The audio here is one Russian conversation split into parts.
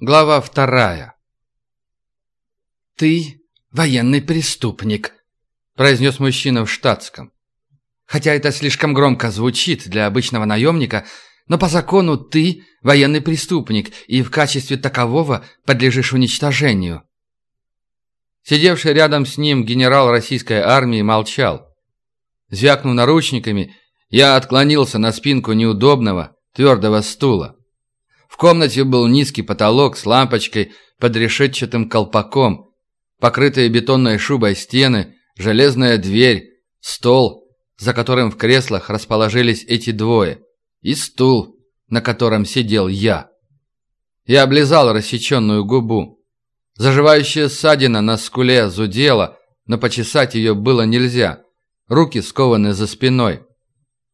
Глава вторая. «Ты военный преступник», — произнес мужчина в штатском. «Хотя это слишком громко звучит для обычного наемника, но по закону ты военный преступник и в качестве такового подлежишь уничтожению». Сидевший рядом с ним генерал российской армии молчал. Звякнув наручниками, я отклонился на спинку неудобного, твердого стула. Комнате был низкий потолок с лампочкой под решетчатым колпаком, покрытые бетонной шубой стены, железная дверь, стол, за которым в креслах расположились эти двое, и стул, на котором сидел я. Я облизал рассеченную губу. Заживающая ссадина на скуле зудела, но почесать ее было нельзя. Руки скованы за спиной.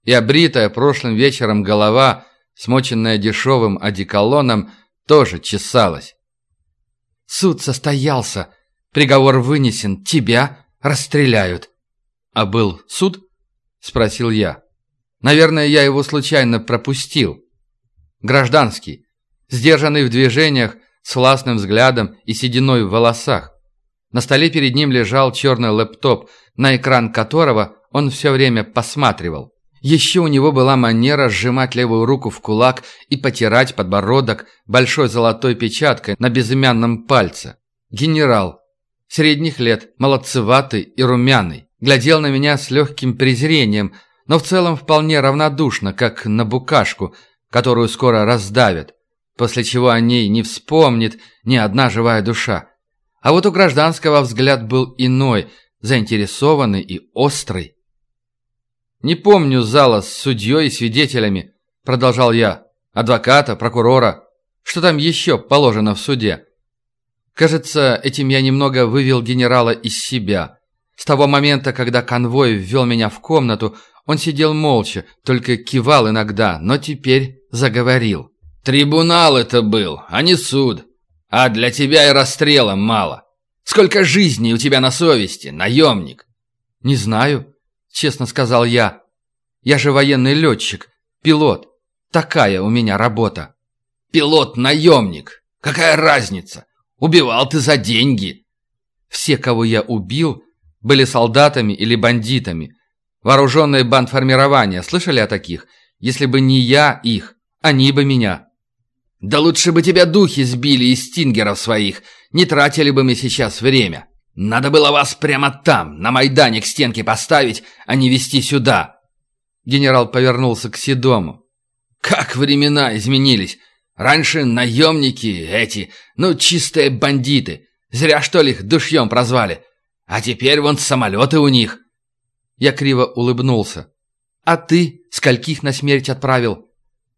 И обритая прошлым вечером голова – смоченная дешевым одеколоном, тоже чесалась. «Суд состоялся. Приговор вынесен. Тебя расстреляют». «А был суд?» – спросил я. «Наверное, я его случайно пропустил. Гражданский, сдержанный в движениях, с властным взглядом и сединой в волосах. На столе перед ним лежал черный лэптоп, на экран которого он все время посматривал. Еще у него была манера сжимать левую руку в кулак и потирать подбородок большой золотой печаткой на безымянном пальце. Генерал. Средних лет, молодцеватый и румяный. Глядел на меня с легким презрением, но в целом вполне равнодушно, как на букашку, которую скоро раздавят, после чего о ней не вспомнит ни одна живая душа. А вот у гражданского взгляд был иной, заинтересованный и острый. «Не помню зала с судьей и свидетелями», – продолжал я. «Адвоката, прокурора. Что там еще положено в суде?» Кажется, этим я немного вывел генерала из себя. С того момента, когда конвой ввел меня в комнату, он сидел молча, только кивал иногда, но теперь заговорил. «Трибунал это был, а не суд. А для тебя и расстрела мало. Сколько жизней у тебя на совести, наемник?» «Не знаю», честно сказал я. «Я же военный летчик, пилот. Такая у меня работа». «Пилот-наемник! Какая разница? Убивал ты за деньги!» Все, кого я убил, были солдатами или бандитами. Вооруженные бандформирования, слышали о таких? Если бы не я их, они бы меня. Да лучше бы тебя духи сбили из стингеров своих, не тратили бы мы сейчас время. Надо было вас прямо там, на Майдане, к стенке поставить, а не вести сюда!» Генерал повернулся к Седому. «Как времена изменились! Раньше наемники эти, ну, чистые бандиты. Зря, что ли, их душьем прозвали. А теперь вон самолеты у них!» Я криво улыбнулся. «А ты скольких на смерть отправил?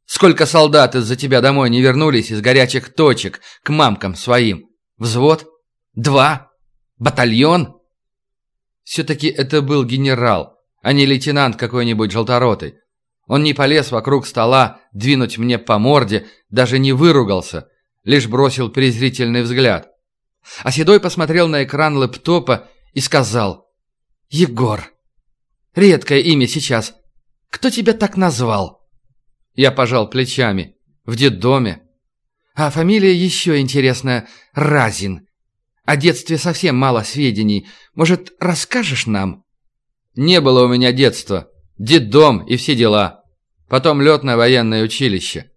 Сколько солдат из-за тебя домой не вернулись из горячих точек к мамкам своим? Взвод? Два?» Батальон? Все-таки это был генерал, а не лейтенант какой-нибудь желторотый. Он не полез вокруг стола двинуть мне по морде, даже не выругался, лишь бросил презрительный взгляд. А Седой посмотрел на экран лэптопа и сказал «Егор, редкое имя сейчас. Кто тебя так назвал?» Я пожал плечами. «В детдоме». «А фамилия еще интересная – Разин. О детстве совсем мало сведений. Может, расскажешь нам?» «Не было у меня детства. Детдом и все дела. Потом летное военное училище».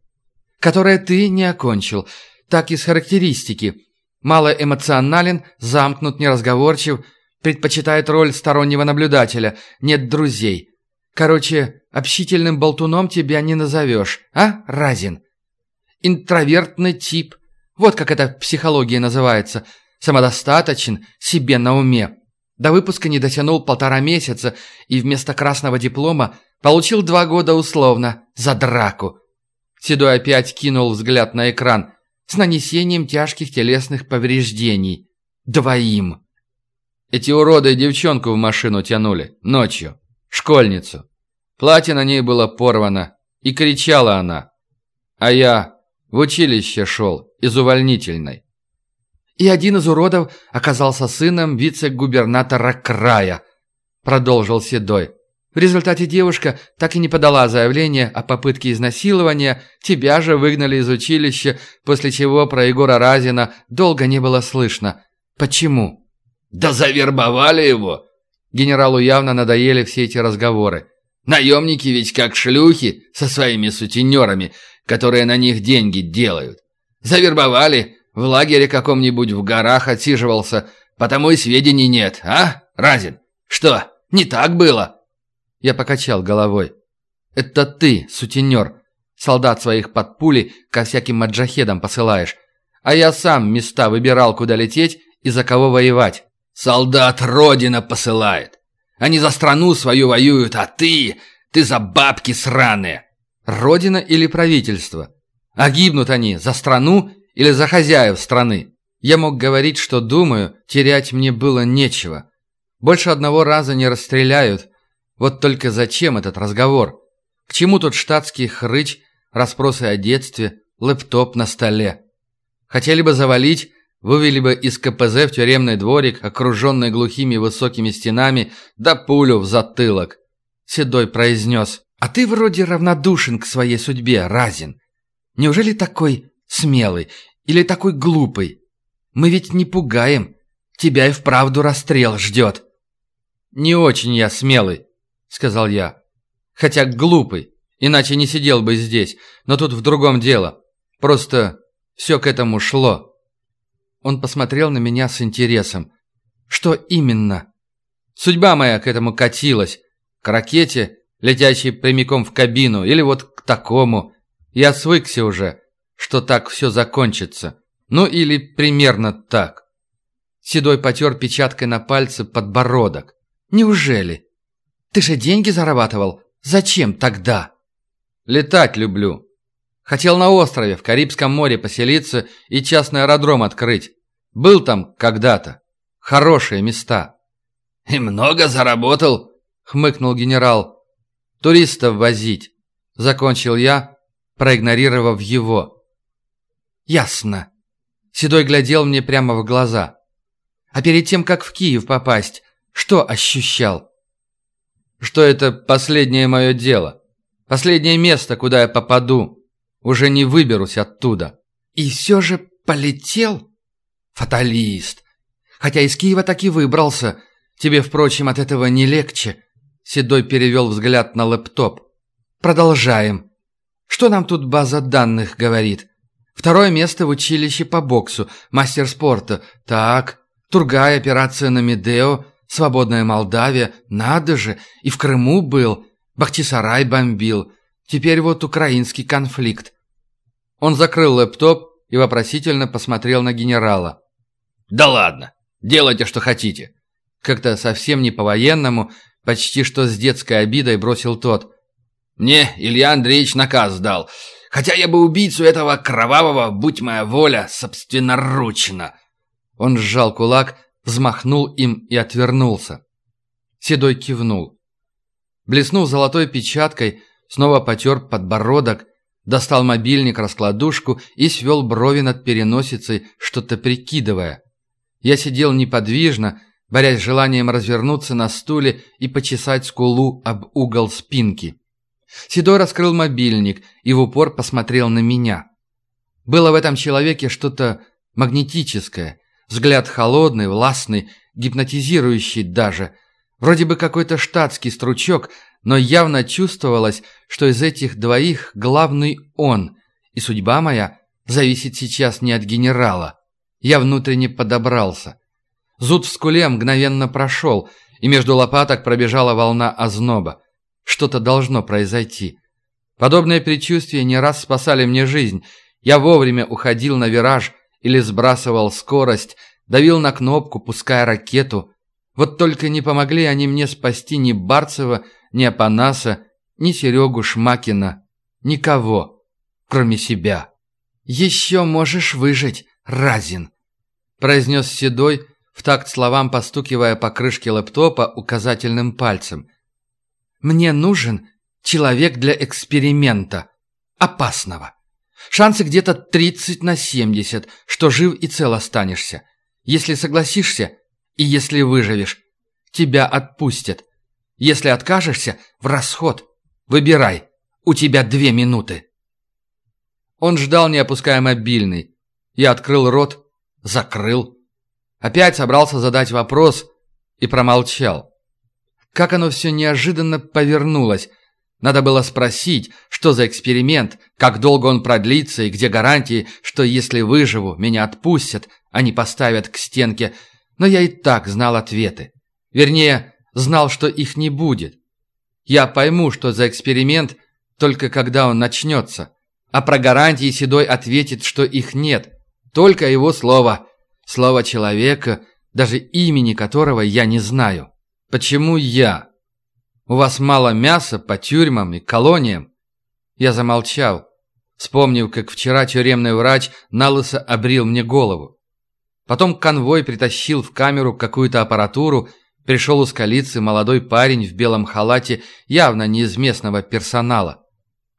«Которое ты не окончил. Так из характеристики. Мало эмоционален, замкнут, неразговорчив, предпочитает роль стороннего наблюдателя, нет друзей. Короче, общительным болтуном тебя не назовешь, а, Разин?» «Интровертный тип. Вот как это в психологии называется – самодостаточен, себе на уме. До выпуска не дотянул полтора месяца и вместо красного диплома получил два года условно за драку. Седой опять кинул взгляд на экран с нанесением тяжких телесных повреждений. Двоим. Эти уроды девчонку в машину тянули. Ночью. Школьницу. Платье на ней было порвано. И кричала она. А я в училище шел из увольнительной. И один из уродов оказался сыном вице-губернатора края, продолжил Седой. В результате девушка так и не подала заявление о попытке изнасилования, тебя же выгнали из училища, после чего про Егора Разина долго не было слышно. Почему? Да завербовали его. Генералу явно надоели все эти разговоры. Наемники ведь как шлюхи со своими сутенерами, которые на них деньги делают. Завербовали, в лагере каком-нибудь в горах отсиживался, потому и сведений нет, а, Разин? Что, не так было?» Я покачал головой. «Это ты, сутенер, солдат своих под пули ко всяким маджахедам посылаешь, а я сам места выбирал, куда лететь и за кого воевать». «Солдат Родина посылает. Они за страну свою воюют, а ты... ты за бабки сраные!» «Родина или правительство? А гибнут они за страну или за хозяев страны?» Я мог говорить, что думаю, терять мне было нечего. Больше одного раза не расстреляют. Вот только зачем этот разговор? К чему тут штатский хрыч, расспросы о детстве, лэптоп на столе? Хотели бы завалить, вывели бы из КПЗ в тюремный дворик, окруженный глухими высокими стенами, да пулю в затылок. Седой произнес, «А ты вроде равнодушен к своей судьбе, Разин. Неужели такой смелый или такой глупый? Мы ведь не пугаем. Тебя и вправду расстрел ждет». «Не очень я смелый», — сказал я. «Хотя глупый, иначе не сидел бы здесь. Но тут в другом дело. Просто все к этому шло». Он посмотрел на меня с интересом. «Что именно?» «Судьба моя к этому катилась. К ракете, летящей прямиком в кабину, или вот к такому. Я свыкся уже, что так все закончится. Ну или примерно так». Седой потер печаткой на пальце подбородок. «Неужели? Ты же деньги зарабатывал? Зачем тогда?» «Летать люблю. Хотел на острове в Карибском море поселиться и частный аэродром открыть. Был там когда-то. Хорошие места». «И много заработал?» — хмыкнул генерал. «Туристов возить», — закончил я, проигнорировав его. «Ясно». Седой глядел мне прямо в глаза. «А перед тем, как в Киев попасть, что ощущал? Что это последнее мое дело. Последнее место, куда я попаду. Уже не выберусь оттуда. И все же полетел? Фаталист. Хотя из Киева так и выбрался. Тебе, впрочем, от этого не легче. Седой перевел взгляд на лэптоп. Продолжаем. Что нам тут база данных говорит? Второе место в училище по боксу, мастер спорта. Так, Тургай, операция на Медео, Свободная Молдавия, надо же, и в Крыму был, Бахчисарай бомбил. Теперь вот украинский конфликт. Он закрыл лэптоп и вопросительно посмотрел на генерала. «Да ладно, делайте, что хотите». Как-то совсем не по-военному, почти что с детской обидой бросил тот. «Мне Илья Андреевич наказ дал, хотя я бы убийцу этого кровавого, будь моя воля, собственноручно». Он сжал кулак, взмахнул им и отвернулся. Седой кивнул. Блеснув золотой печаткой, снова потер подбородок, достал мобильник-раскладушку и свел брови над переносицей, что-то прикидывая. Я сидел неподвижно, борясь с желанием развернуться на стуле и почесать скулу об угол спинки. Седой раскрыл мобильник и в упор посмотрел на меня. Было в этом человеке что-то магнетическое, Взгляд холодный, властный, гипнотизирующий даже. Вроде бы какой-то штатский стручок, но явно чувствовалось, что из этих двоих главный он, и судьба моя зависит сейчас не от генерала. Я внутренне подобрался. Зуд в скуле мгновенно прошел, и между лопаток пробежала волна озноба. Что-то должно произойти. Подобные предчувствия не раз спасали мне жизнь. Я вовремя уходил на вираж, или сбрасывал скорость, давил на кнопку, пуская ракету. Вот только не помогли они мне спасти ни Барцева, ни Апанаса, ни Серегу Шмакина. Никого, кроме себя. «Еще можешь выжить, Разин», – произнес Седой, в такт словам постукивая по крышке лэптопа указательным пальцем. «Мне нужен человек для эксперимента. Опасного». Шансы где-то 30 на 70, что жив и цел останешься. Если согласишься и если выживешь, тебя отпустят. Если откажешься, в расход. Выбирай. У тебя две минуты. Он ждал, не опуская мобильный. Я открыл рот, закрыл. Опять собрался задать вопрос и промолчал. Как оно все неожиданно повернулось. Надо было спросить, что за эксперимент, как долго он продлится и где гарантии, что если выживу, меня отпустят, а не поставят к стенке. Но я и так знал ответы. Вернее, знал, что их не будет. Я пойму, что за эксперимент, только когда он начнется. А про гарантии Седой ответит, что их нет. Только его слово. Слово человека, даже имени которого я не знаю. Почему я? У вас мало мяса по тюрьмам и колониям? Я замолчал, вспомнив, как вчера тюремный врач налысо обрил мне голову. Потом конвой притащил в камеру какую-то аппаратуру, пришел у скалицы молодой парень в белом халате, явно не из местного персонала.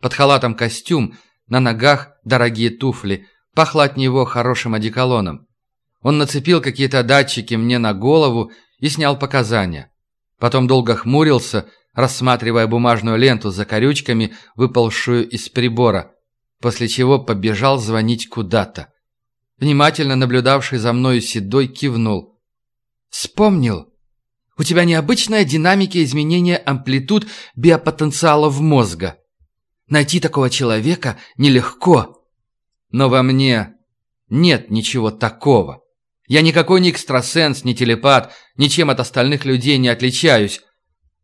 Под халатом костюм, на ногах дорогие туфли, пахло от него хорошим одеколоном. Он нацепил какие-то датчики мне на голову и снял показания. Потом долго хмурился, рассматривая бумажную ленту за корючками, выползшую из прибора, после чего побежал звонить куда-то. Внимательно наблюдавший за мною седой кивнул. «Вспомнил. У тебя необычная динамика изменения амплитуд биопотенциалов мозга. Найти такого человека нелегко. Но во мне нет ничего такого. Я никакой не экстрасенс, не телепат, ничем от остальных людей не отличаюсь.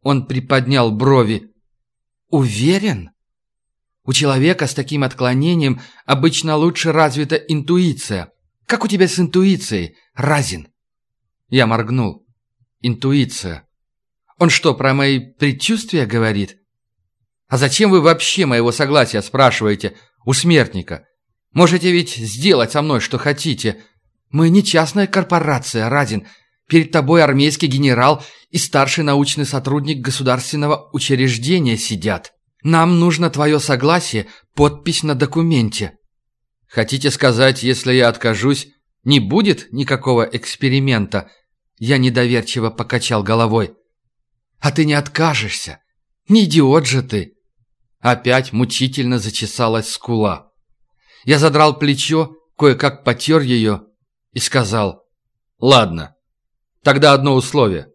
Он приподнял брови. Уверен? У человека с таким отклонением обычно лучше развита интуиция. Как у тебя с интуицией, Разин? Я моргнул. Интуиция. Он что, про мои предчувствия говорит? А зачем вы вообще моего согласия спрашиваете у смертника? Можете ведь сделать со мной, что хотите. Мы не частная корпорация, Радин. Перед тобой армейский генерал и старший научный сотрудник государственного учреждения сидят. Нам нужно твое согласие, подпись на документе. Хотите сказать, если я откажусь, не будет никакого эксперимента? Я недоверчиво покачал головой. А ты не откажешься. Не идиот же ты. Опять мучительно зачесалась скула. Я задрал плечо, кое-как потер ее и сказал, «Ладно, тогда одно условие,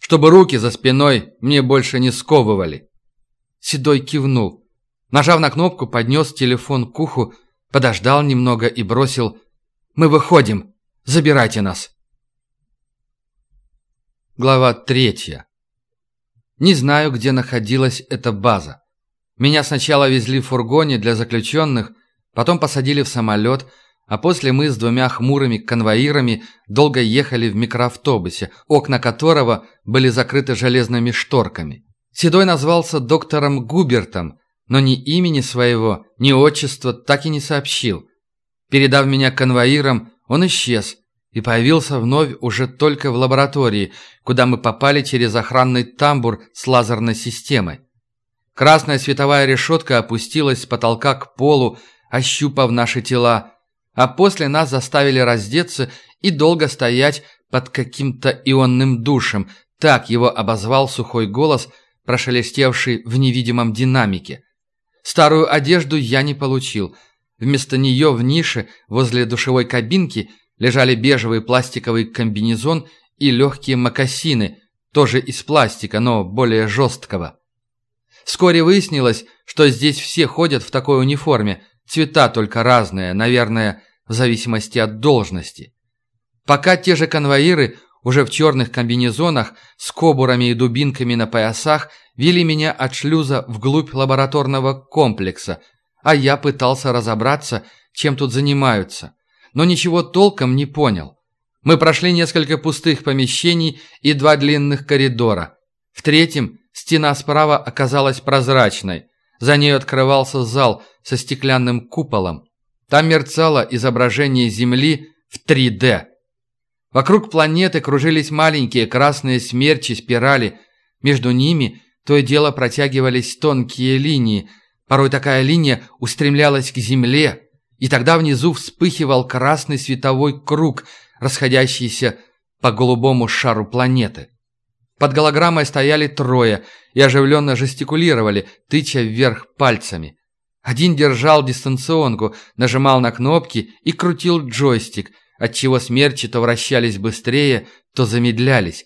чтобы руки за спиной мне больше не сковывали». Седой кивнул. Нажав на кнопку, поднес телефон к уху, подождал немного и бросил, «Мы выходим, забирайте нас». Глава третья. Не знаю, где находилась эта база. Меня сначала везли в фургоне для заключенных, потом посадили в самолет, а после мы с двумя хмурыми конвоирами долго ехали в микроавтобусе, окна которого были закрыты железными шторками. Седой назвался доктором Губертом, но ни имени своего, ни отчества так и не сообщил. Передав меня конвоирам, он исчез и появился вновь уже только в лаборатории, куда мы попали через охранный тамбур с лазерной системой. Красная световая решетка опустилась с потолка к полу, ощупав наши тела, а после нас заставили раздеться и долго стоять под каким-то ионным душем, так его обозвал сухой голос, прошелестевший в невидимом динамике. Старую одежду я не получил. Вместо нее в нише возле душевой кабинки лежали бежевый пластиковый комбинезон и легкие мокасины, тоже из пластика, но более жесткого. Вскоре выяснилось, что здесь все ходят в такой униформе, цвета только разные, наверное, в зависимости от должности. Пока те же конвоиры уже в черных комбинезонах с кобурами и дубинками на поясах вели меня от шлюза вглубь лабораторного комплекса, а я пытался разобраться, чем тут занимаются, но ничего толком не понял. Мы прошли несколько пустых помещений и два длинных коридора. В третьем Стена справа оказалась прозрачной. За ней открывался зал со стеклянным куполом. Там мерцало изображение Земли в 3D. Вокруг планеты кружились маленькие красные смерчи спирали. Между ними то и дело протягивались тонкие линии. Порой такая линия устремлялась к Земле, и тогда внизу вспыхивал красный световой круг, расходящийся по голубому шару планеты. Под голограммой стояли трое и оживленно жестикулировали, тыча вверх пальцами. Один держал дистанционку, нажимал на кнопки и крутил джойстик, отчего смерчи то вращались быстрее, то замедлялись.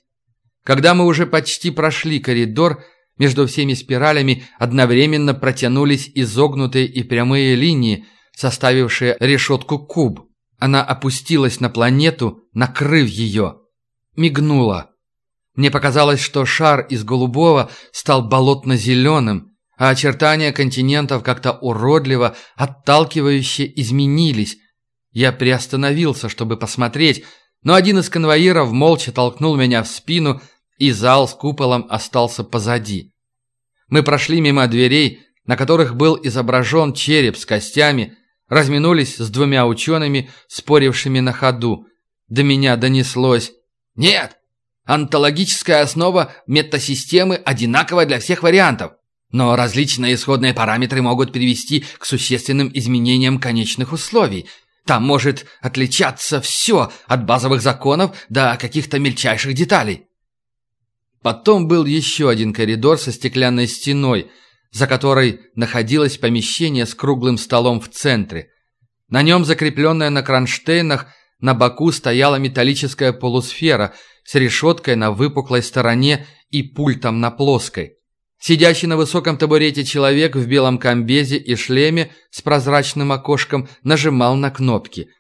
Когда мы уже почти прошли коридор, между всеми спиралями одновременно протянулись изогнутые и прямые линии, составившие решетку куб. Она опустилась на планету, накрыв ее. Мигнула. Мне показалось, что шар из голубого стал болотно-зеленым, а очертания континентов как-то уродливо, отталкивающе изменились. Я приостановился, чтобы посмотреть, но один из конвоиров молча толкнул меня в спину, и зал с куполом остался позади. Мы прошли мимо дверей, на которых был изображен череп с костями, разминулись с двумя учеными, спорившими на ходу. До меня донеслось «Нет, Онтологическая основа метасистемы одинакова для всех вариантов, но различные исходные параметры могут привести к существенным изменениям конечных условий. Там может отличаться все от базовых законов до каких-то мельчайших деталей. Потом был еще один коридор со стеклянной стеной, за которой находилось помещение с круглым столом в центре. На нем, закрепленная на кронштейнах, на боку стояла металлическая полусфера – с решеткой на выпуклой стороне и пультом на плоской. Сидящий на высоком табурете человек в белом комбезе и шлеме с прозрачным окошком нажимал на кнопки.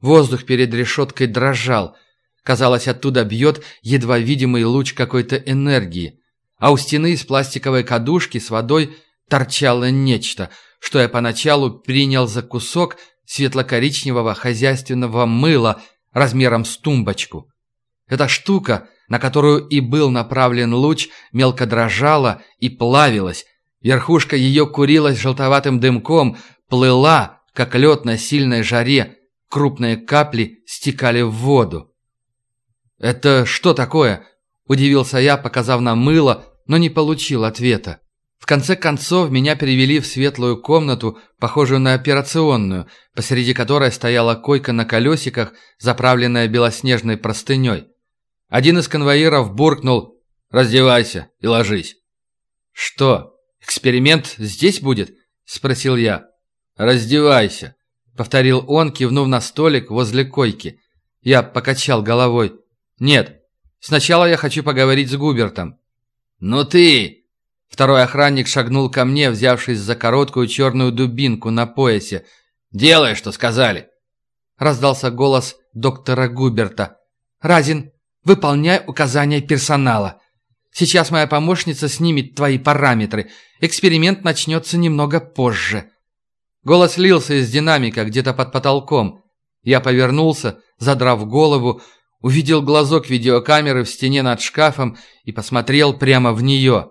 Воздух перед решеткой дрожал. Казалось, оттуда бьет едва видимый луч какой-то энергии. А у стены из пластиковой кадушки с водой торчало нечто, что я поначалу принял за кусок светло-коричневого хозяйственного мыла размером с тумбочку. Эта штука, на которую и был направлен луч, мелко дрожала и плавилась. Верхушка ее курилась желтоватым дымком, плыла, как лед на сильной жаре. Крупные капли стекали в воду. «Это что такое?» – удивился я, показав на мыло, но не получил ответа. В конце концов, меня перевели в светлую комнату, похожую на операционную, посреди которой стояла койка на колесиках, заправленная белоснежной простыней. Один из конвоиров буркнул «Раздевайся и ложись». «Что, эксперимент здесь будет?» – спросил я. «Раздевайся», – повторил он, кивнув на столик возле койки. Я покачал головой. «Нет, сначала я хочу поговорить с Губертом». «Ну ты!» Второй охранник шагнул ко мне, взявшись за короткую черную дубинку на поясе. «Делай, что сказали!» Раздался голос доктора Губерта. «Разин, Выполняй указания персонала. Сейчас моя помощница снимет твои параметры. Эксперимент начнется немного позже». Голос лился из динамика где-то под потолком. Я повернулся, задрав голову, увидел глазок видеокамеры в стене над шкафом и посмотрел прямо в нее.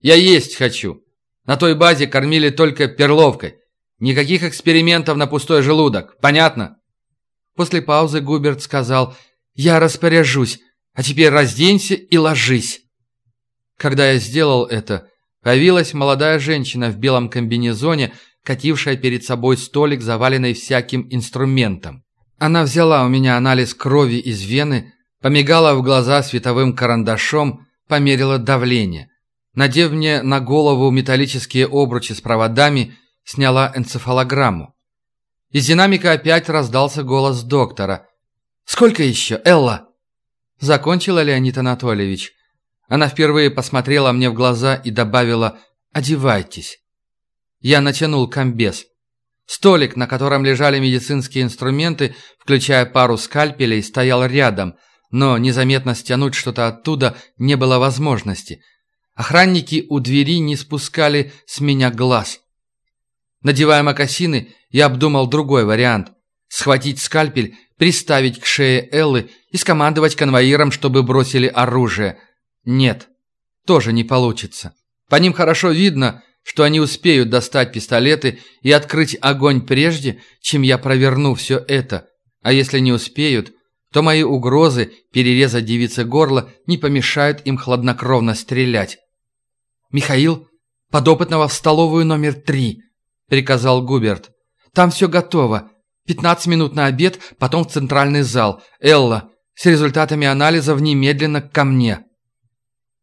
«Я есть хочу. На той базе кормили только перловкой. Никаких экспериментов на пустой желудок. Понятно?» После паузы Губерт сказал «Я распоряжусь, а теперь разденься и ложись». Когда я сделал это, появилась молодая женщина в белом комбинезоне, катившая перед собой столик, заваленный всяким инструментом. Она взяла у меня анализ крови из вены, помигала в глаза световым карандашом, померила давление. Надев мне на голову металлические обручи с проводами, сняла энцефалограмму. Из динамика опять раздался голос доктора. Сколько еще, Элла?» Закончила Леонид Анатольевич. Она впервые посмотрела мне в глаза и добавила «Одевайтесь». Я натянул комбез. Столик, на котором лежали медицинские инструменты, включая пару скальпелей, стоял рядом, но незаметно стянуть что-то оттуда не было возможности. Охранники у двери не спускали с меня глаз. Надевая мокасины, я обдумал другой вариант. Схватить скальпель приставить к шее Эллы и скомандовать конвоирам, чтобы бросили оружие. Нет, тоже не получится. По ним хорошо видно, что они успеют достать пистолеты и открыть огонь прежде, чем я проверну все это. А если не успеют, то мои угрозы перерезать девице горло не помешают им хладнокровно стрелять. «Михаил, подопытного в столовую номер три», — приказал Губерт. «Там все готово. 15 минут на обед, потом в центральный зал. Элла, с результатами анализов немедленно ко мне».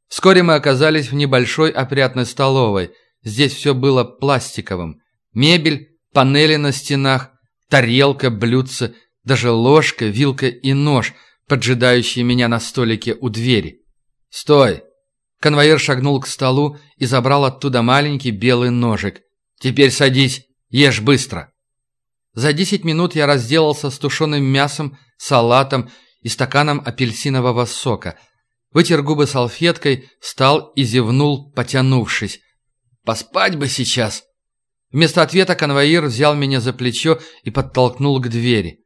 Вскоре мы оказались в небольшой опрятной столовой. Здесь все было пластиковым. Мебель, панели на стенах, тарелка, блюдце, даже ложка, вилка и нож, поджидающие меня на столике у двери. «Стой!» Конвоир шагнул к столу и забрал оттуда маленький белый ножик. «Теперь садись, ешь быстро!» За десять минут я разделался с тушеным мясом, салатом и стаканом апельсинового сока. Вытер губы салфеткой, встал и зевнул, потянувшись. «Поспать бы сейчас!» Вместо ответа конвоир взял меня за плечо и подтолкнул к двери.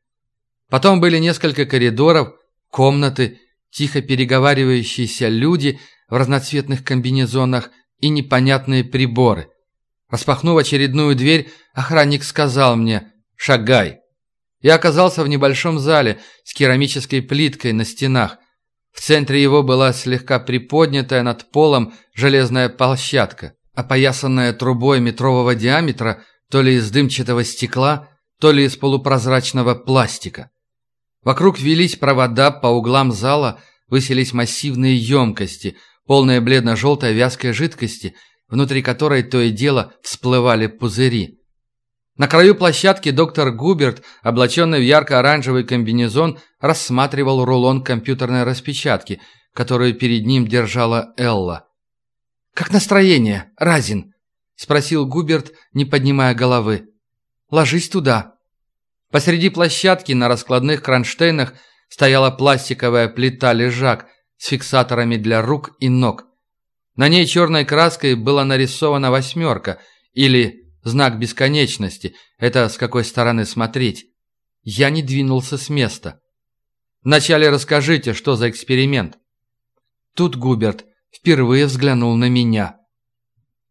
Потом были несколько коридоров, комнаты, тихо переговаривающиеся люди в разноцветных комбинезонах и непонятные приборы. Распахнув очередную дверь, охранник сказал мне «Шагай». Я оказался в небольшом зале с керамической плиткой на стенах. В центре его была слегка приподнятая над полом железная площадка, опоясанная трубой метрового диаметра то ли из дымчатого стекла, то ли из полупрозрачного пластика. Вокруг велись провода, по углам зала высились массивные емкости, полные бледно-желтой вязкой жидкости, внутри которой то и дело всплывали пузыри. На краю площадки доктор Губерт, облаченный в ярко-оранжевый комбинезон, рассматривал рулон компьютерной распечатки, которую перед ним держала Элла. «Как настроение, Разин?» – спросил Губерт, не поднимая головы. «Ложись туда». Посреди площадки на раскладных кронштейнах стояла пластиковая плита-лежак с фиксаторами для рук и ног. На ней черной краской была нарисована восьмерка или Знак бесконечности. Это с какой стороны смотреть. Я не двинулся с места. Вначале расскажите, что за эксперимент. Тут Губерт впервые взглянул на меня.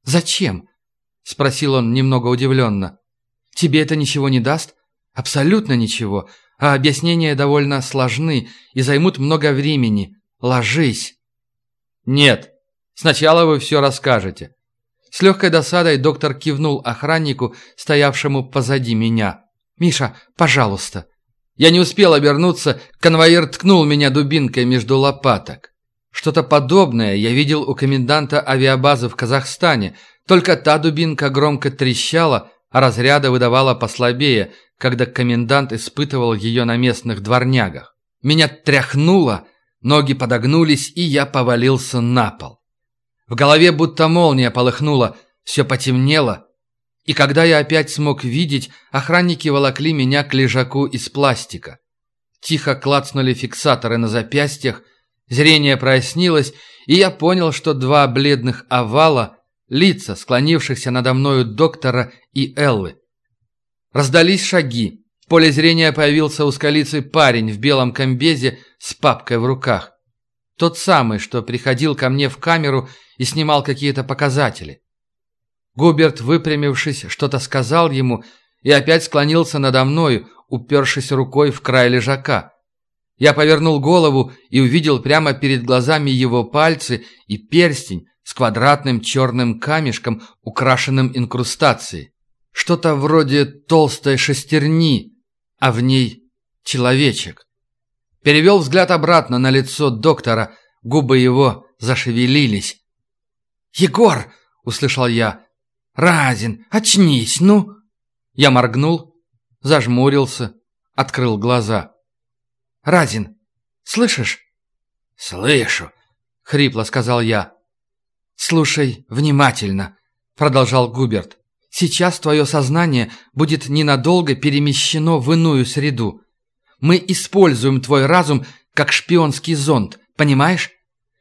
«Зачем?» – спросил он немного удивленно. «Тебе это ничего не даст?» «Абсолютно ничего, а объяснения довольно сложны и займут много времени. Ложись!» «Нет, сначала вы все расскажете. С легкой досадой доктор кивнул охраннику, стоявшему позади меня. «Миша, пожалуйста». Я не успел обернуться, конвоир ткнул меня дубинкой между лопаток. Что-то подобное я видел у коменданта авиабазы в Казахстане, только та дубинка громко трещала, а разряда выдавала послабее, когда комендант испытывал ее на местных дворнягах. Меня тряхнуло, ноги подогнулись, и я повалился на пол. В голове будто молния полыхнула, все потемнело. И когда я опять смог видеть, охранники волокли меня к лежаку из пластика. Тихо клацнули фиксаторы на запястьях, зрение прояснилось, и я понял, что два бледных овала — лица, склонившихся надо мною доктора и Эллы. Раздались шаги. В поле зрения появился узколицый парень в белом комбезе с папкой в руках. Тот самый, что приходил ко мне в камеру и снимал какие-то показатели. Губерт, выпрямившись, что-то сказал ему и опять склонился надо мною, упершись рукой в край лежака. Я повернул голову и увидел прямо перед глазами его пальцы и перстень с квадратным черным камешком, украшенным инкрустацией. Что-то вроде толстой шестерни, а в ней человечек. Перевел взгляд обратно на лицо доктора, губы его зашевелились. «Егор!» — услышал я. «Разин, очнись, ну!» Я моргнул, зажмурился, открыл глаза. «Разин, слышишь?» «Слышу», — хрипло сказал я. «Слушай внимательно», — продолжал Губерт. «Сейчас твое сознание будет ненадолго перемещено в иную среду. Мы используем твой разум как шпионский зонд, понимаешь?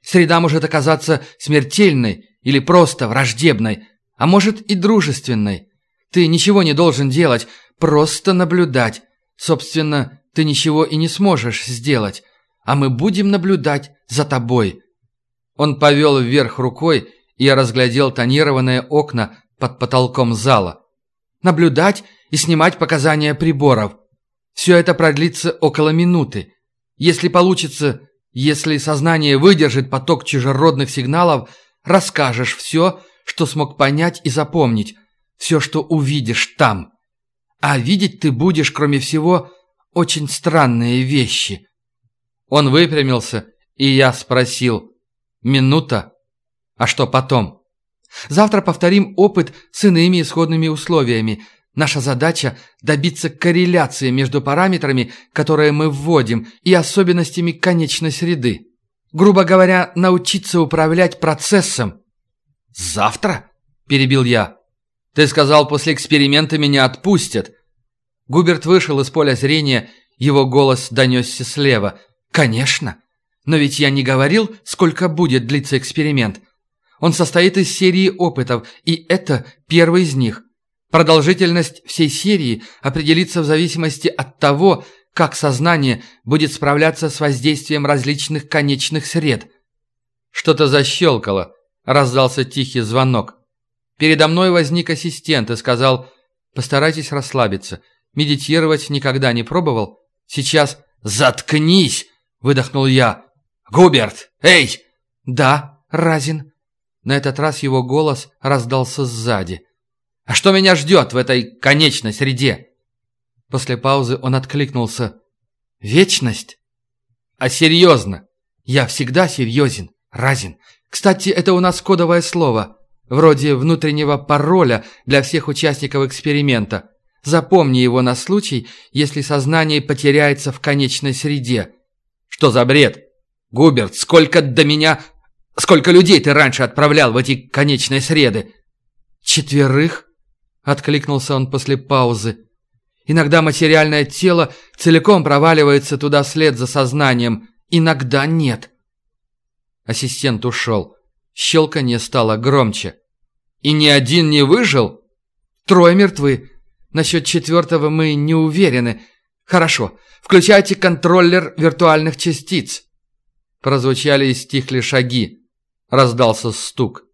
Среда может оказаться смертельной или просто враждебной, а может и дружественной. Ты ничего не должен делать, просто наблюдать. Собственно, ты ничего и не сможешь сделать, а мы будем наблюдать за тобой». Он повел вверх рукой, и я разглядел тонированные окна под потолком зала. «Наблюдать и снимать показания приборов. Все это продлится около минуты. Если получится, если сознание выдержит поток чужеродных сигналов – Расскажешь все, что смог понять и запомнить, все, что увидишь там. А видеть ты будешь, кроме всего, очень странные вещи». Он выпрямился, и я спросил. «Минута?» А что потом? Завтра повторим опыт с иными исходными условиями. Наша задача – добиться корреляции между параметрами, которые мы вводим, и особенностями конечной среды. Грубо говоря, научиться управлять процессом. «Завтра?» – перебил я. «Ты сказал, после эксперимента меня отпустят». Губерт вышел из поля зрения, его голос донесся слева. «Конечно. Но ведь я не говорил, сколько будет длиться эксперимент. Он состоит из серии опытов, и это первый из них. Продолжительность всей серии определится в зависимости от того, как сознание будет справляться с воздействием различных конечных сред. Что-то защелкало, раздался тихий звонок. Передо мной возник ассистент и сказал, постарайтесь расслабиться. Медитировать никогда не пробовал. Сейчас «Заткнись!» – выдохнул я. «Губерт! Эй!» «Да, Разин». На этот раз его голос раздался сзади. «А что меня ждет в этой конечной среде?» После паузы он откликнулся. «Вечность?» «А серьезно?» «Я всегда серьезен, Разин. Кстати, это у нас кодовое слово, вроде внутреннего пароля для всех участников эксперимента. Запомни его на случай, если сознание потеряется в конечной среде». «Что за бред? Губерт, сколько до меня... Сколько людей ты раньше отправлял в эти конечные среды?» «Четверых?» — откликнулся он после паузы. «Иногда материальное тело целиком проваливается туда вслед за сознанием, иногда нет». Ассистент ушел. Щелканье стало громче. «И ни один не выжил?» «Трое мертвы. Насчет четвертого мы не уверены. Хорошо, включайте контроллер виртуальных частиц». Прозвучали и стихли шаги. Раздался стук.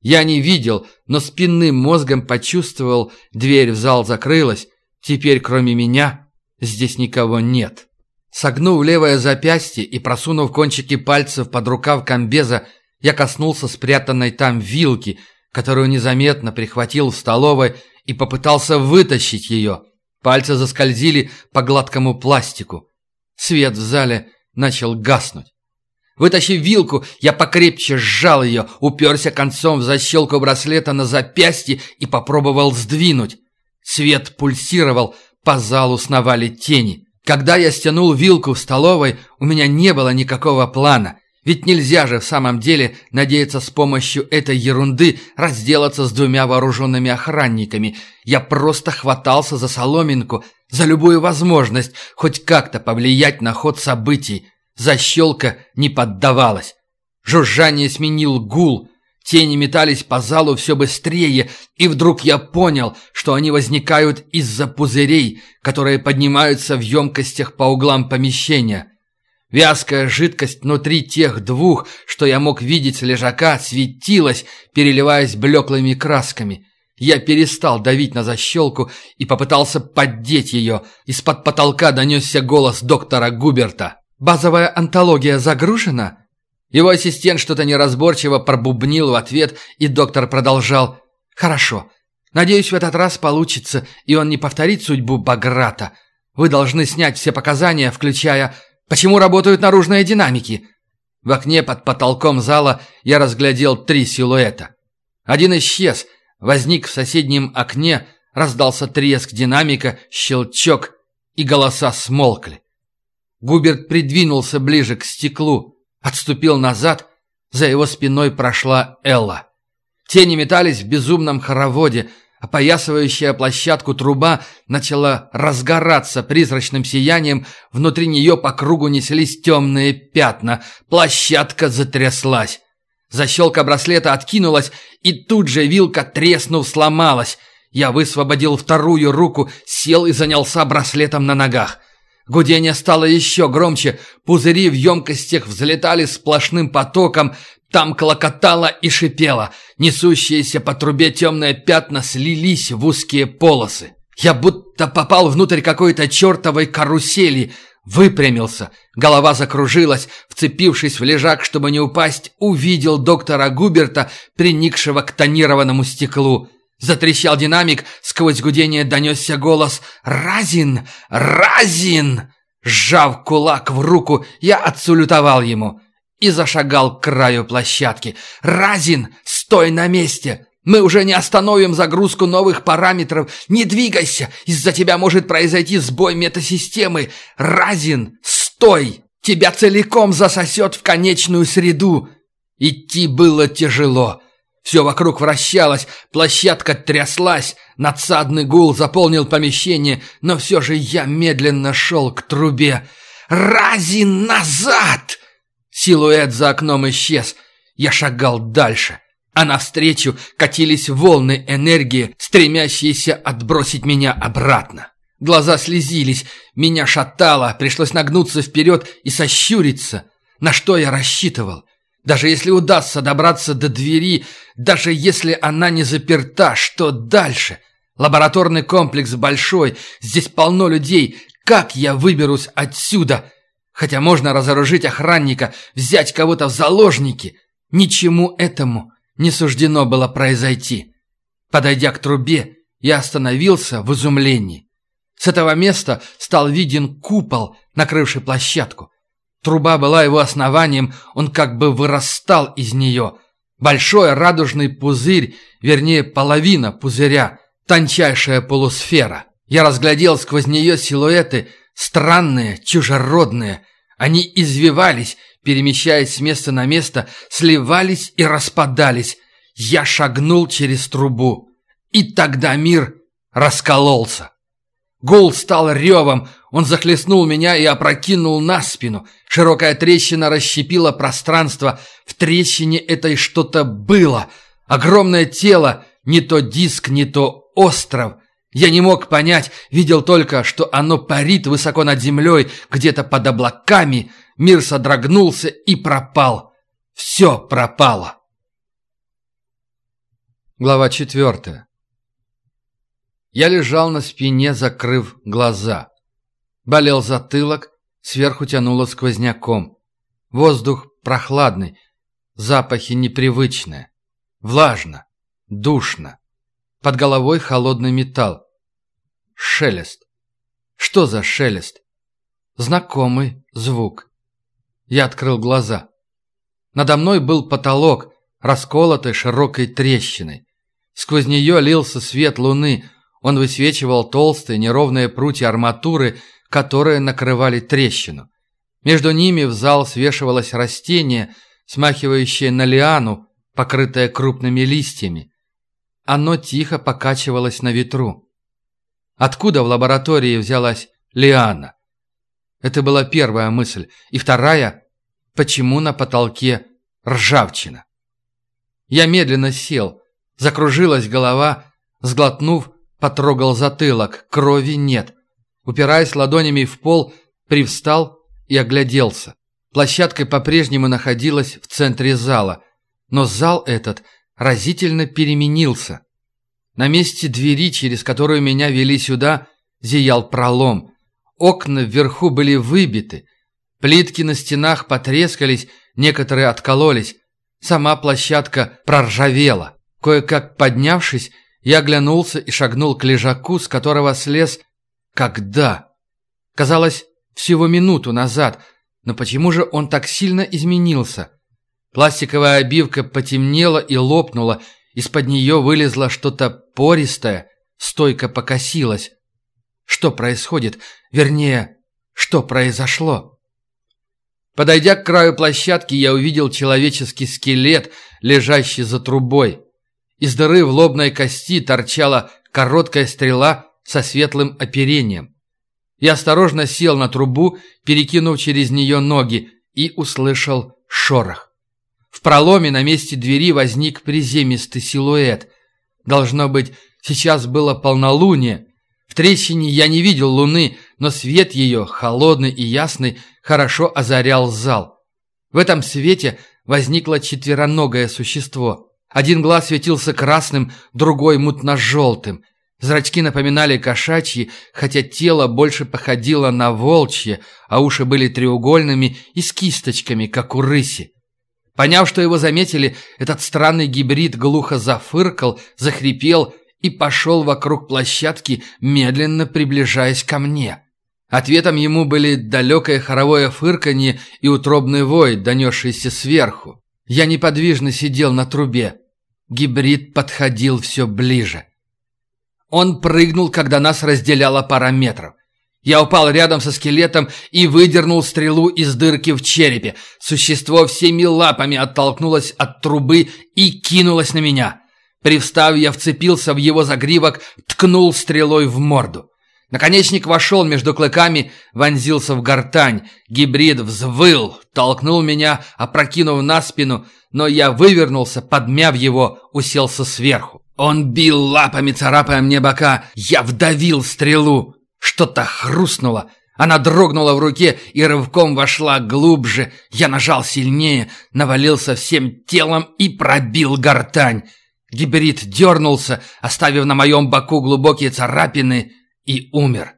Я не видел, но спинным мозгом почувствовал, дверь в зал закрылась. Теперь, кроме меня, здесь никого нет. Согнув левое запястье и просунув кончики пальцев под рукав комбеза, я коснулся спрятанной там вилки, которую незаметно прихватил в столовой и попытался вытащить ее. Пальцы заскользили по гладкому пластику. Свет в зале начал гаснуть. Вытащив вилку, я покрепче сжал ее, уперся концом в защелку браслета на запястье и попробовал сдвинуть. Свет пульсировал, по залу сновали тени. Когда я стянул вилку в столовой, у меня не было никакого плана. Ведь нельзя же в самом деле надеяться с помощью этой ерунды разделаться с двумя вооруженными охранниками. Я просто хватался за соломинку, за любую возможность хоть как-то повлиять на ход событий. Защелка не поддавалась. Жужжание сменил гул. Тени метались по залу все быстрее, и вдруг я понял, что они возникают из-за пузырей, которые поднимаются в емкостях по углам помещения. Вязкая жидкость внутри тех двух, что я мог видеть с лежака, светилась, переливаясь блеклыми красками. Я перестал давить на защелку и попытался поддеть ее. Из-под потолка донесся голос доктора Губерта. Базовая антология загружена?» Его ассистент что-то неразборчиво пробубнил в ответ, и доктор продолжал. «Хорошо. Надеюсь, в этот раз получится, и он не повторит судьбу Баграта. Вы должны снять все показания, включая... Почему работают наружные динамики?» В окне под потолком зала я разглядел три силуэта. Один исчез, возник в соседнем окне, раздался треск динамика, щелчок, и голоса смолкли. Губерт придвинулся ближе к стеклу, отступил назад, за его спиной прошла Элла. Тени метались в безумном хороводе, опоясывающая площадку труба начала разгораться призрачным сиянием, внутри нее по кругу неслись темные пятна, площадка затряслась. Защелка браслета откинулась, и тут же вилка, треснув, сломалась. Я высвободил вторую руку, сел и занялся браслетом на ногах. Гудение стало еще громче, пузыри в емкостях взлетали сплошным потоком, там клокотало и шипело, несущиеся по трубе темные пятна слились в узкие полосы. Я будто попал внутрь какой-то чертовой карусели, выпрямился, голова закружилась, вцепившись в лежак, чтобы не упасть, увидел доктора Губерта, приникшего к тонированному стеклу. Затрещал динамик, сквозь гудение донесся голос «Разин! Разин!» Сжав кулак в руку, я отсулютовал ему. и зашагал к краю площадки. «Разин, стой на месте! Мы уже не остановим загрузку новых параметров. Не двигайся, из-за тебя может произойти сбой метасистемы. Разин, стой! Тебя целиком засосет в конечную среду!» Идти было тяжело. Все вокруг вращалось, площадка тряслась, надсадный гул заполнил помещение, но все же я медленно шел к трубе. «Разин назад!» Силуэт за окном исчез. Я шагал дальше, а навстречу катились волны энергии, стремящиеся отбросить меня обратно. Глаза слезились, меня шатало, пришлось нагнуться вперед и сощуриться. На что я рассчитывал? Даже если удастся добраться до двери, даже если она не заперта, что дальше? Лабораторный комплекс большой, здесь полно людей. Как я выберусь отсюда? Хотя можно разоружить охранника, взять кого-то в заложники. Ничему этому не суждено было произойти. Подойдя к трубе, я остановился в изумлении. С этого места стал виден купол, накрывший площадку. Труба была его основанием, он как бы вырастал из нее. Большой радужный пузырь, вернее половина пузыря, тончайшая полусфера. Я разглядел сквозь нее силуэты, странные, чужеродные. Они извивались, перемещаясь с места на место, сливались и распадались. Я шагнул через трубу. И тогда мир раскололся. Гул стал ревом, он захлестнул меня и опрокинул на спину. Широкая трещина расщепила пространство. В трещине этой что-то было. Огромное тело, не то диск, не то остров. Я не мог понять, видел только, что оно парит высоко над землей, где-то под облаками. Мир содрогнулся и пропал. Все пропало. Глава четвертая. Я лежал на спине, закрыв глаза. Болел затылок, сверху тянуло сквозняком. Воздух прохладный, запахи непривычные. Влажно, душно. Под головой холодный металл. Шелест. Что за шелест? Знакомый звук. Я открыл глаза. Надо мной был потолок, расколотый широкой трещиной. Сквозь нее лился свет луны, он высвечивал толстые неровные прутья арматуры, которые накрывали трещину. Между ними в зал свешивалось растение, смахивающее на лиану, покрытое крупными листьями. Оно тихо покачивалось на ветру. Откуда в лаборатории взялась лиана? Это была первая мысль. И вторая – почему на потолке ржавчина? Я медленно сел, закружилась голова, сглотнув, Потрогал затылок, крови нет. Упираясь ладонями в пол, привстал и огляделся. Площадка по-прежнему находилась в центре зала, но зал этот разительно переменился. На месте двери, через которую меня вели сюда, зиял пролом. Окна вверху были выбиты. Плитки на стенах потрескались, некоторые откололись. Сама площадка проржавела. Кое-как поднявшись, я оглянулся и шагнул к лежаку, с которого слез... Когда? Казалось, всего минуту назад. Но почему же он так сильно изменился? Пластиковая обивка потемнела и лопнула. Из-под нее вылезло что-то пористое. Стойко покосилось. Что происходит? Вернее, что произошло? Подойдя к краю площадки, я увидел человеческий скелет, лежащий за трубой. Из дыры в лобной кости торчала короткая стрела со светлым оперением. Я осторожно сел на трубу, перекинув через нее ноги, и услышал шорох. В проломе на месте двери возник приземистый силуэт. Должно быть, сейчас было полнолуние. В трещине я не видел луны, но свет ее, холодный и ясный, хорошо озарял зал. В этом свете возникло четвероногое существо. Один глаз светился красным, другой мутно-желтым. Зрачки напоминали кошачьи, хотя тело больше походило на волчье, а уши были треугольными и с кисточками, как у рыси. Поняв, что его заметили, этот странный гибрид глухо зафыркал, захрипел и пошел вокруг площадки, медленно приближаясь ко мне. Ответом ему были далекое хоровое фырканье и утробный вой, донесшийся сверху. Я неподвижно сидел на трубе. Гибрид подходил все ближе. Он прыгнул, когда нас разделяла пара метров. Я упал рядом со скелетом и выдернул стрелу из дырки в черепе. Существо всеми лапами оттолкнулось от трубы и кинулось на меня. Привстав, я вцепился в его загривок, ткнул стрелой в морду. Наконечник вошел между клыками, вонзился в гортань. Гибрид взвыл, толкнул меня, опрокинув на спину, но я вывернулся, подмяв его, уселся сверху. Он бил лапами, царапая мне бока. Я вдавил стрелу. Что-то хрустнуло. Она дрогнула в руке и рывком вошла глубже. Я нажал сильнее, навалился всем телом и пробил гортань. Гибрид дернулся, оставив на моем боку глубокие царапины, и умер.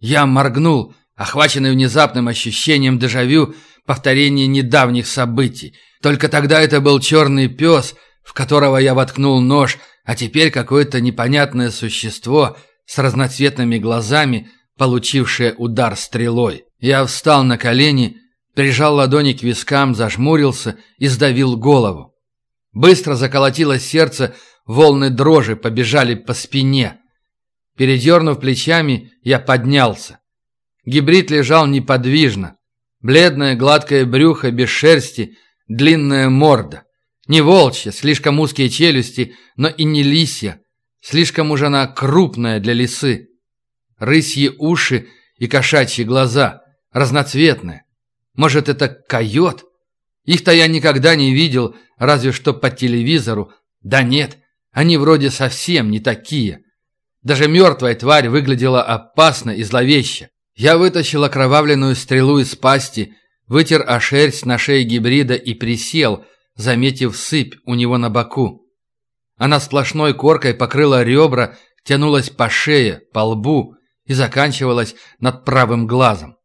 Я моргнул, охваченный внезапным ощущением дежавю, повторения недавних событий. Только тогда это был черный пес, в которого я воткнул нож, а теперь какое-то непонятное существо с разноцветными глазами, получившее удар стрелой. Я встал на колени, прижал ладони к вискам, зажмурился и сдавил голову. Быстро заколотилось сердце, волны дрожи побежали по спине. Передернув плечами, я поднялся. Гибрид лежал неподвижно. Бледное гладкое брюхо без шерсти, длинная морда. Не волчья, слишком узкие челюсти, но и не лисья. Слишком уж она крупная для лисы. Рысьи уши и кошачьи глаза, разноцветные. Может, это койот? Их-то я никогда не видел, разве что по телевизору. Да нет, они вроде совсем не такие. Даже мертвая тварь выглядела опасно и зловеще. Я вытащил окровавленную стрелу из пасти, вытер о шерсть на шее гибрида и присел, заметив сыпь у него на боку. Она сплошной коркой покрыла ребра, тянулась по шее, по лбу и заканчивалась над правым глазом.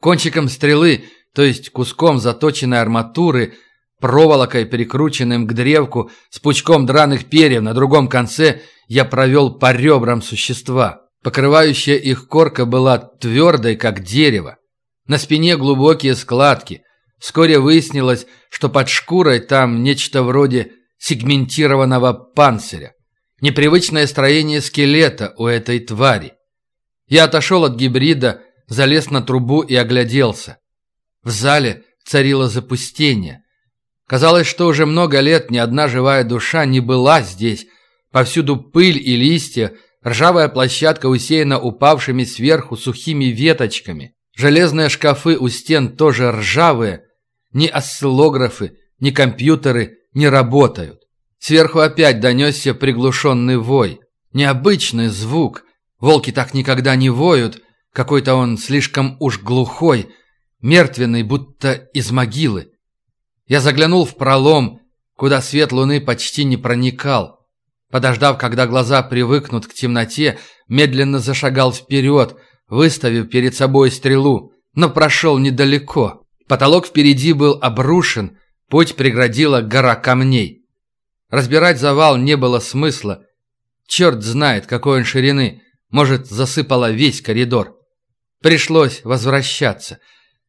Кончиком стрелы, то есть куском заточенной арматуры, проволокой, прикрученным к древку, с пучком драных перьев на другом конце – я провел по ребрам существа. Покрывающая их корка была твердой, как дерево. На спине глубокие складки. Вскоре выяснилось, что под шкурой там нечто вроде сегментированного панциря. Непривычное строение скелета у этой твари. Я отошел от гибрида, залез на трубу и огляделся. В зале царило запустение. Казалось, что уже много лет ни одна живая душа не была здесь, Повсюду пыль и листья, ржавая площадка усеяна упавшими сверху сухими веточками. Железные шкафы у стен тоже ржавые. Ни осциллографы, ни компьютеры не работают. Сверху опять донесся приглушенный вой. Необычный звук. Волки так никогда не воют. Какой-то он слишком уж глухой, мертвенный, будто из могилы. Я заглянул в пролом, куда свет луны почти не проникал. Подождав, когда глаза привыкнут к темноте, медленно зашагал вперед, выставив перед собой стрелу, но прошел недалеко. Потолок впереди был обрушен, путь преградила гора камней. Разбирать завал не было смысла. Черт знает, какой он ширины, может, засыпало весь коридор. Пришлось возвращаться.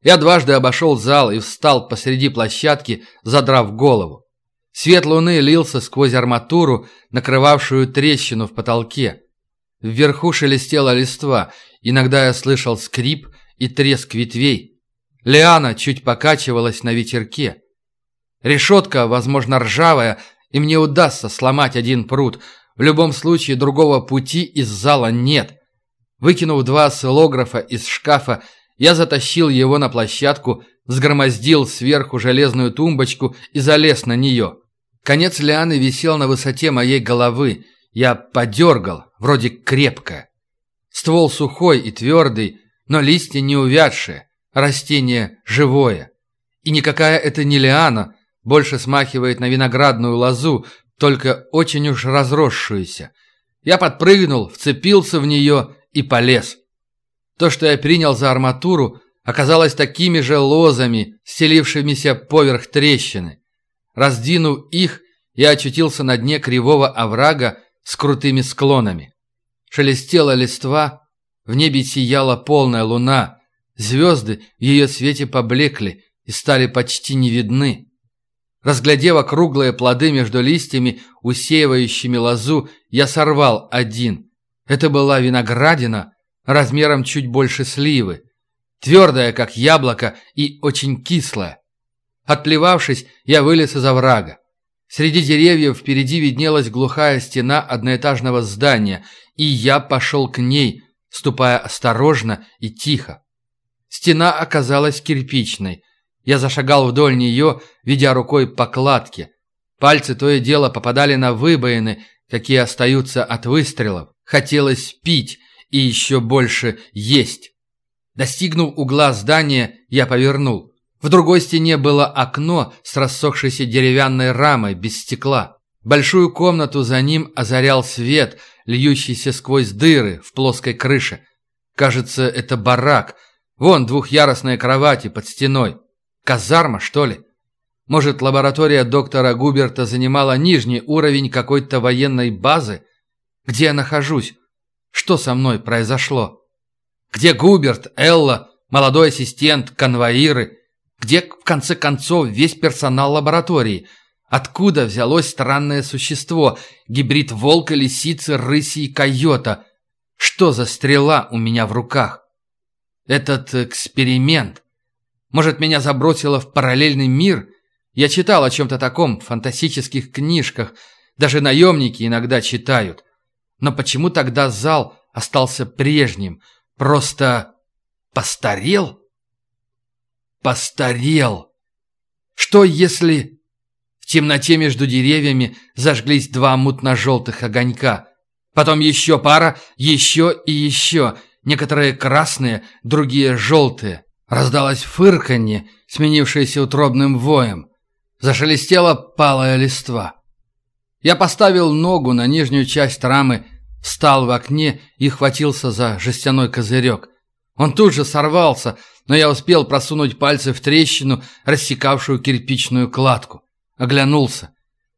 Я дважды обошел зал и встал посреди площадки, задрав голову. Свет луны лился сквозь арматуру, накрывавшую трещину в потолке. Вверху шелестела листва, иногда я слышал скрип и треск ветвей. Лиана чуть покачивалась на ветерке. Решетка, возможно, ржавая, и мне удастся сломать один пруд. В любом случае, другого пути из зала нет. Выкинув два осциллографа из шкафа, я затащил его на площадку, взгромоздил сверху железную тумбочку и залез на нее. Конец лианы висел на высоте моей головы. Я подергал, вроде крепко. Ствол сухой и твердый, но листья не увядшие, растение живое. И никакая это не лиана, больше смахивает на виноградную лозу, только очень уж разросшуюся. Я подпрыгнул, вцепился в нее и полез. То, что я принял за арматуру, оказалось такими же лозами, стелившимися поверх трещины. Раздвинув их, я очутился на дне кривого оврага с крутыми склонами. Шелестела листва, В небе сияла полная луна. Звезды в ее свете поблекли и стали почти не видны. Разглядев округлые плоды между листьями, усеивающими лозу, я сорвал один. Это была виноградина размером чуть больше сливы, твердая, как яблоко, и очень кислая. Отплевавшись, я вылез из оврага. Среди деревьев впереди виднелась глухая стена одноэтажного здания, и я пошел к ней, ступая осторожно и тихо. Стена оказалась кирпичной. Я зашагал вдоль нее, ведя рукой по кладке. Пальцы то и дело попадали на выбоины, какие остаются от выстрелов. Хотелось пить и еще больше есть. Достигнув угла здания, я повернул. В другой стене было окно с рассохшейся деревянной рамой без стекла. Большую комнату за ним озарял свет, льющийся сквозь дыры в плоской крыше. Кажется, это барак. Вон двухъярусные кровати под стеной. Казарма, что ли? Может, лаборатория доктора Губерта занимала нижний уровень какой-то военной базы? Где я нахожусь? Что со мной произошло? Где Губерт, Элла, молодой ассистент, конвоиры? Где, в конце концов, весь персонал лаборатории? Откуда взялось странное существо, гибрид волка, лисицы, рыси и койота? Что за стрела у меня в руках? Этот эксперимент. Может, меня забросило в параллельный мир? Я читал о чем-то таком в фантастических книжках. Даже наемники иногда читают. Но почему тогда зал остался прежним? Просто постарел? Постарел. Что если... В темноте между деревьями зажглись два мутно-желтых огонька. Потом еще пара, еще и еще. Некоторые красные, другие желтые. Раздалось фырканье, сменившееся утробным воем. Зашелестела палая листва. Я поставил ногу на нижнюю часть рамы, встал в окне и хватился за жестяной козырек. Он тут же сорвался, но я успел просунуть пальцы в трещину, рассекавшую кирпичную кладку. Оглянулся.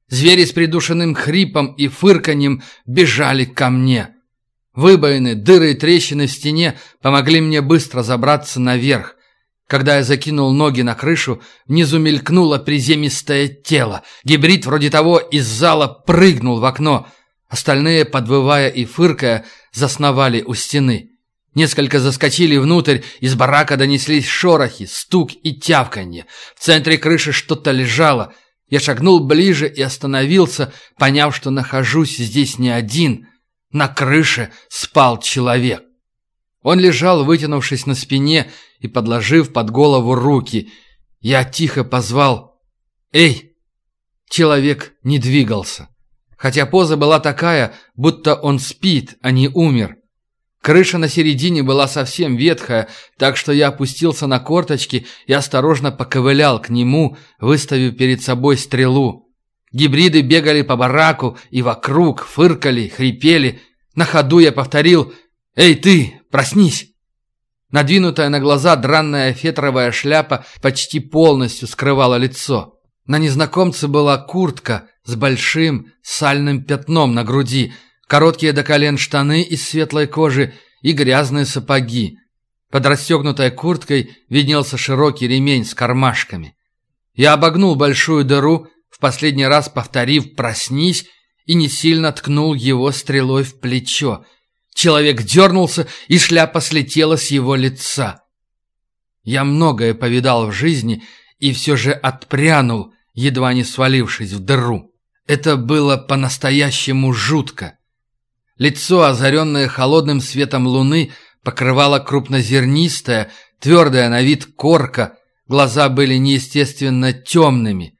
Звери с придушенным хрипом и фырканьем бежали ко мне. Выбоины, дыры и трещины в стене помогли мне быстро забраться наверх. Когда я закинул ноги на крышу, внизу мелькнуло приземистое тело. Гибрид вроде того из зала прыгнул в окно. Остальные, подвывая и фыркая, засновали у стены. Несколько заскочили внутрь, из барака донеслись шорохи, стук и тявканье. В центре крыши что-то лежало. Я шагнул ближе и остановился, поняв, что нахожусь здесь не один. На крыше спал человек. Он лежал, вытянувшись на спине и подложив под голову руки. Я тихо позвал «Эй!» Человек не двигался. Хотя поза была такая, будто он спит, а не умер. Крыша на середине была совсем ветхая, так что я опустился на корточки и осторожно поковылял к нему, выставив перед собой стрелу. Гибриды бегали по бараку и вокруг, фыркали, хрипели. На ходу я повторил «Эй ты, проснись!» Надвинутая на глаза дранная фетровая шляпа почти полностью скрывала лицо. На незнакомце была куртка с большим сальным пятном на груди – короткие до колен штаны из светлой кожи и грязные сапоги. Под расстегнутой курткой виднелся широкий ремень с кармашками. Я обогнул большую дыру, в последний раз повторив «проснись» и не сильно ткнул его стрелой в плечо. Человек дернулся, и шляпа слетела с его лица. Я многое повидал в жизни и все же отпрянул, едва не свалившись в дыру. Это было по-настоящему жутко. Лицо, озаренное холодным светом луны, покрывала крупнозернистая, твердая на вид корка, глаза были неестественно темными.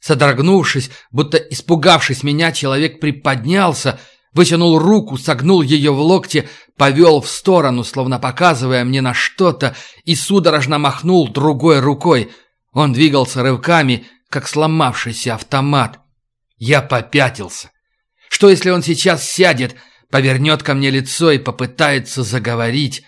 Содрогнувшись, будто испугавшись меня, человек приподнялся, вытянул руку, согнул ее в локте, повел в сторону, словно показывая мне на что-то, и судорожно махнул другой рукой. Он двигался рывками, как сломавшийся автомат. Я попятился. Что, если он сейчас сядет, повернет ко мне лицо и попытается заговорить.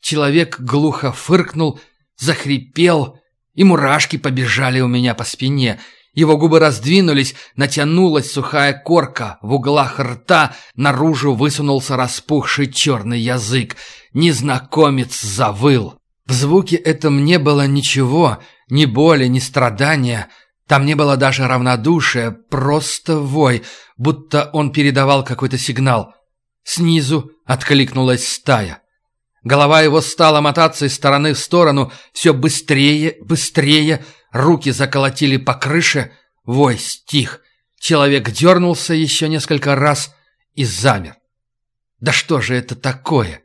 Человек глухо фыркнул, захрипел, и мурашки побежали у меня по спине. Его губы раздвинулись, натянулась сухая корка, в углах рта наружу высунулся распухший черный язык. Незнакомец завыл. В звуке этом не было ничего, ни боли, ни страдания. Там не было даже равнодушия, просто вой, будто он передавал какой-то сигнал. Снизу откликнулась стая. Голова его стала мотаться из стороны в сторону все быстрее, быстрее, Руки заколотили по крыше, вой стих. Человек дернулся еще несколько раз и замер. Да что же это такое?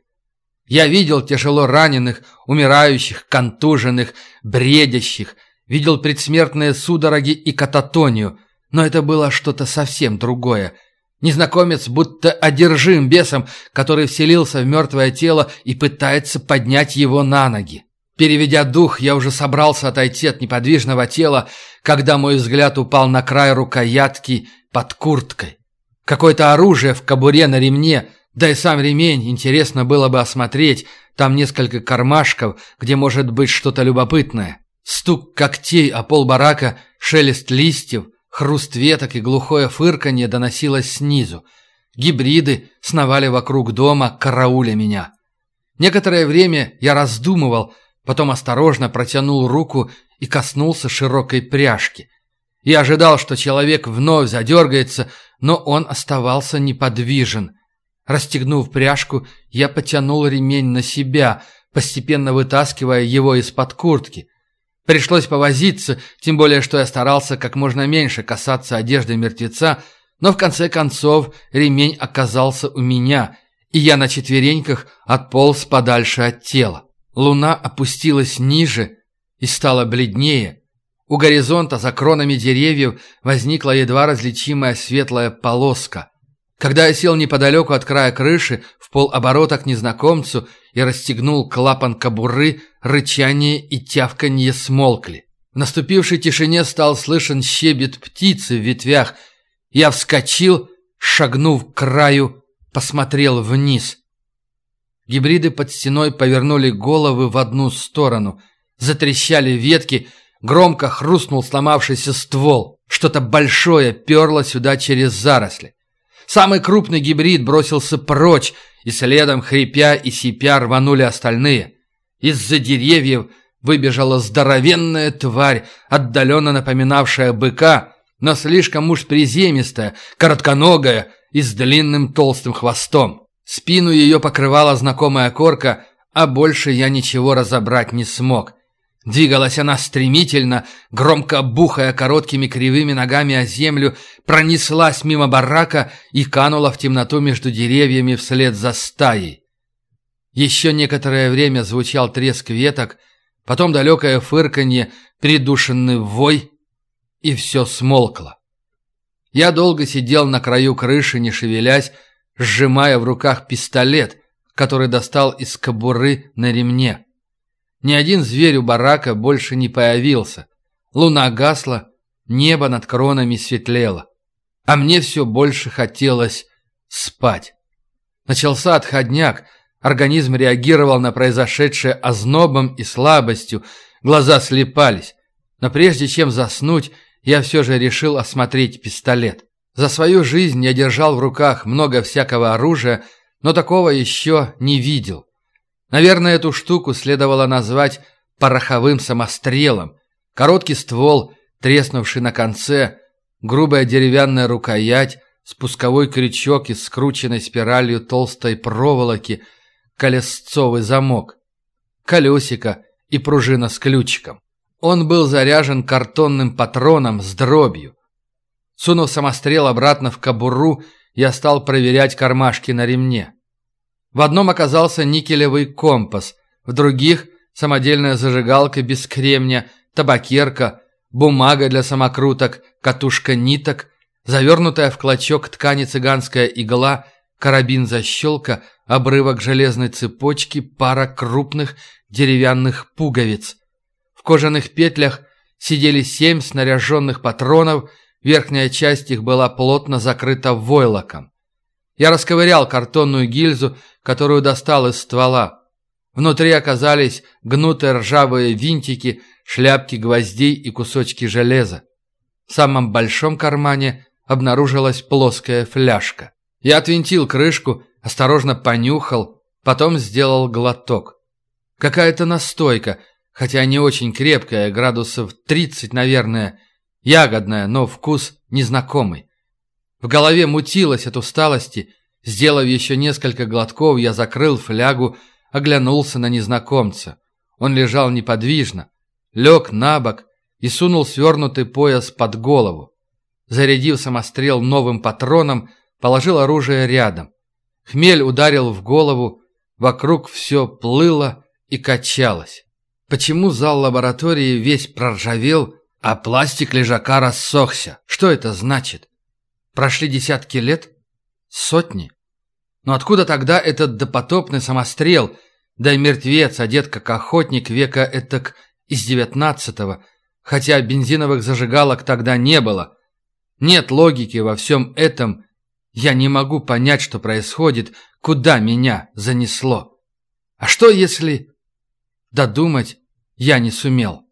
Я видел тяжело раненых, умирающих, контуженных, бредящих, видел предсмертные судороги и кататонию, но это было что-то совсем другое. Незнакомец будто одержим бесом, который вселился в мертвое тело и пытается поднять его на ноги. Переведя дух, я уже собрался отойти от неподвижного тела, когда мой взгляд упал на край рукоятки под курткой. Какое-то оружие в кобуре на ремне, да и сам ремень интересно было бы осмотреть. Там несколько кармашков, где может быть что-то любопытное. Стук когтей о пол барака, шелест листьев, хруст веток и глухое фырканье доносилось снизу. Гибриды сновали вокруг дома, карауля меня. Некоторое время я раздумывал – Потом осторожно протянул руку и коснулся широкой пряжки. Я ожидал, что человек вновь задергается, но он оставался неподвижен. Расстегнув пряжку, я потянул ремень на себя, постепенно вытаскивая его из-под куртки. Пришлось повозиться, тем более, что я старался как можно меньше касаться одежды мертвеца, но в конце концов ремень оказался у меня, и я на четвереньках отполз подальше от тела. Луна опустилась ниже и стала бледнее. У горизонта за кронами деревьев возникла едва различимая светлая полоска. Когда я сел неподалеку от края крыши, в полоборота к незнакомцу и расстегнул клапан кобуры, рычание и тявканье смолкли. В наступившей тишине стал слышен щебет птицы в ветвях. Я вскочил, шагнув к краю, посмотрел вниз. Гибриды под стеной повернули головы в одну сторону. Затрещали ветки, громко хрустнул сломавшийся ствол. Что-то большое перло сюда через заросли. Самый крупный гибрид бросился прочь, и следом, хрипя и сипя, рванули остальные. Из-за деревьев выбежала здоровенная тварь, отдаленно напоминавшая быка, но слишком уж приземистая, коротконогая и с длинным толстым хвостом. Спину ее покрывала знакомая корка, а больше я ничего разобрать не смог. Двигалась она стремительно, громко бухая короткими кривыми ногами о землю, пронеслась мимо барака и канула в темноту между деревьями вслед за стаей. Еще некоторое время звучал треск веток, потом далекое фырканье, придушенный вой, и все смолкло. Я долго сидел на краю крыши, не шевелясь, сжимая в руках пистолет, который достал из кобуры на ремне. Ни один зверь у барака больше не появился. Луна гасла, небо над кронами светлело. А мне все больше хотелось спать. Начался отходняк, организм реагировал на произошедшее ознобом и слабостью, глаза слепались. Но прежде чем заснуть, я все же решил осмотреть пистолет. За свою жизнь я держал в руках много всякого оружия, но такого еще не видел. Наверное, эту штуку следовало назвать пороховым самострелом. Короткий ствол, треснувший на конце, грубая деревянная рукоять, спусковой крючок из скрученной спиралью толстой проволоки, колесцовый замок, колесико и пружина с ключиком. Он был заряжен картонным патроном с дробью. Сунув самострел обратно в кобуру, я стал проверять кармашки на ремне. В одном оказался никелевый компас, в других – самодельная зажигалка без кремня, табакерка, бумага для самокруток, катушка ниток, завернутая в клочок ткани цыганская игла, карабин-защелка, обрывок железной цепочки, пара крупных деревянных пуговиц. В кожаных петлях сидели семь снаряженных патронов – Верхняя часть их была плотно закрыта войлоком. Я расковырял картонную гильзу, которую достал из ствола. Внутри оказались гнутые ржавые винтики, шляпки гвоздей и кусочки железа. В самом большом кармане обнаружилась плоская фляжка. Я отвинтил крышку, осторожно понюхал, потом сделал глоток. Какая-то настойка, хотя не очень крепкая, градусов 30, наверное, ягодная, но вкус незнакомый. В голове мутилось от усталости. Сделав еще несколько глотков, я закрыл флягу, оглянулся на незнакомца. Он лежал неподвижно, лег на бок и сунул свернутый пояс под голову. Зарядив самострел новым патроном, положил оружие рядом. Хмель ударил в голову, вокруг все плыло и качалось. Почему зал лаборатории весь проржавел, а пластик лежака рассохся? Что это значит? Прошли десятки лет? Сотни? Но откуда тогда этот допотопный самострел, да и мертвец, одет как охотник века этак из девятнадцатого, хотя бензиновых зажигалок тогда не было? Нет логики во всем этом. Я не могу понять, что происходит, куда меня занесло. А что если... Додумать я не сумел.